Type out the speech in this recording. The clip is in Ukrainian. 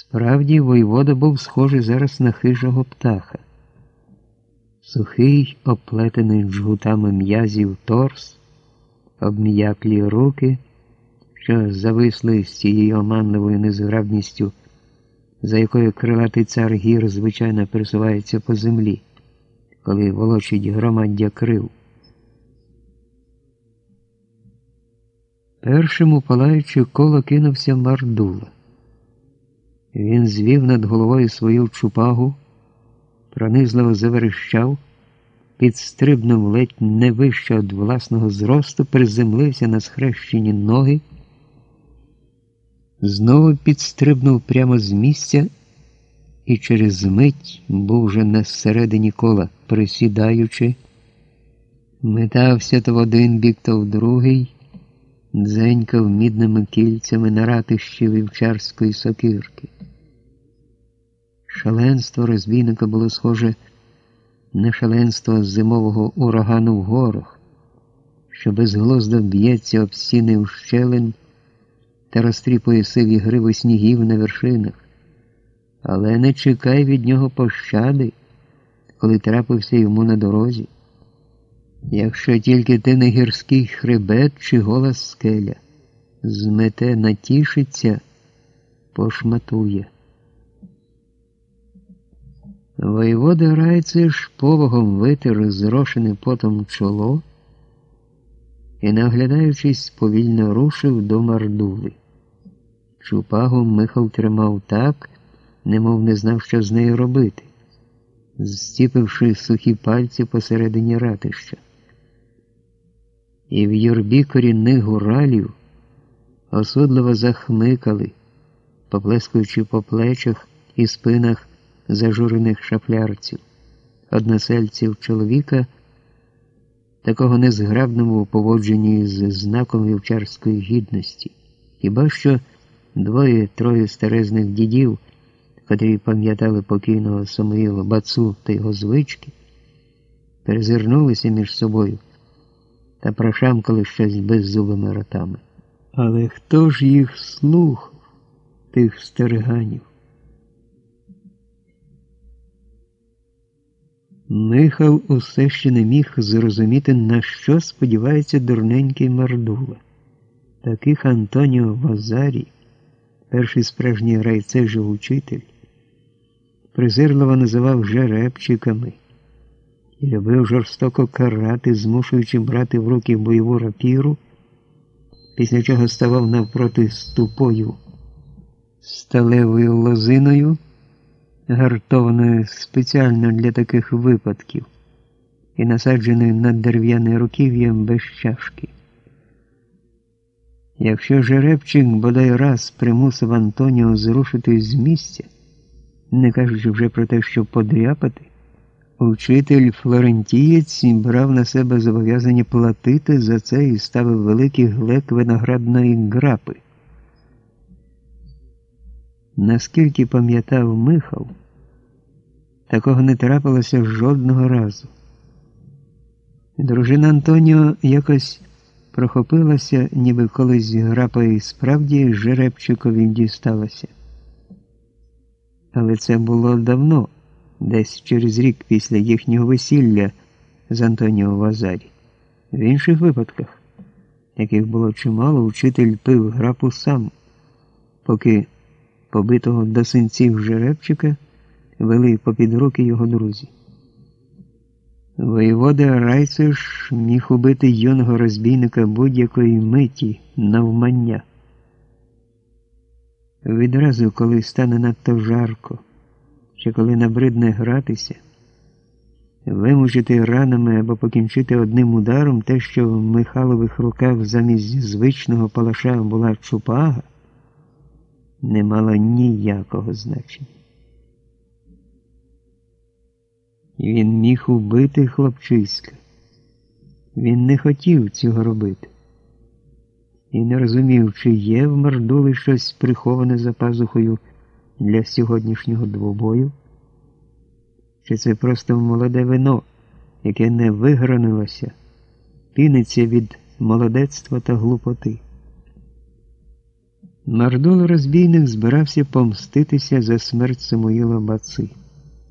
Справді, воєвода був схожий зараз на хижого птаха. Сухий, оплетений джгутами м'язів торс, обм'яклі руки, що зависли з цією оманливою незграбністю, за якою крилатий цар гір звичайно пересувається по землі, коли волочить громаддя крил. Першим у палаюче коло кинувся мардула. Він звів над головою свою чупагу, пронизливо заверещав, підстрибнув ледь не вище від власного зросту, приземлився на схрещені ноги, знову підстрибнув прямо з місця і через мить був вже на середині кола, присідаючи, метався то в один бік, то в другий дзенькав мідними кільцями на ратищі вівчарської сокирки. Шаленство розбійника було схоже на шаленство зимового урагану в горах, що безглуздо б'ється об стіни ущелин та розтріпує сиві гриви снігів на вершинах. Але не чекай від нього пощади, коли трапився йому на дорозі. Якщо тільки ти не гірський хребет чи гола скеля, змете, натішиться, пошматує. Воєвода Райцеш повагом витер зрошене потом чоло і, наглядаючись, повільно рушив до мардули. Чупагу Михал тримав так, немов не знав, що з нею робити, зціпивши сухі пальці посередині ратища і в юрбі корінних гуралів осудливо захмикали, поплескуючи по плечах і спинах зажурених шафлярців, односельців чоловіка, такого незграбному у поводженні з знаком вівчарської гідності, хіба що двоє-троє старезних дідів, котрі пам'ятали покійного Самуїла Бацу та його звички, перезирнулися між собою та прошамкали щось беззубими ротами. Але хто ж їх слухав, тих стерганів? Михал усе ще не міг зрозуміти, на що сподівається дурненький Мардула. Таких Антоніо Вазарі, перший справжній райцежий учитель, презирливо називав жеребчиками і любив жорстоко карати, змушуючи брати в руки бойову рапіру, після чого ставав навпроти ступою сталевою лозиною, гартованою спеціально для таких випадків, і насадженою над дерев'яним руків'ям без чашки. Якщо жеребчик бодай раз примусив Антоніо зрушити з місця, не кажучи вже про те, щоб подряпати, Учитель Флорентієць брав на себе зобов'язання платити за це і ставив великий глек виноградної грапи. Наскільки пам'ятав Михал, такого не трапилося жодного разу. Дружина Антоніо якось прохопилася, ніби колись грапа і справді жеребчикові дісталася. Але це було давно десь через рік після їхнього весілля з Антоніо Вазарі. В інших випадках, яких було чимало, учитель пив грапу сам, поки побитого до синців жеребчика вели попід руки його друзі. Воєвода Райцеш міг убити юного розбійника будь-якої миті навмання. Відразу, коли стане надто жарко що коли набридне гратися, вимучити ранами або покінчити одним ударом те, що в Михайлових руках замість звичного палаша була чупага, не мала ніякого значення. Він міг убити хлопчиська. Він не хотів цього робити і не розумів, чи є в мордулі щось приховане за пазухою для сьогоднішнього двобою? Чи це просто молоде вино, яке не вигранилося, піниться від молодецтва та глупоти? Мардул розбійник збирався помститися за смерть Самуїла Баци.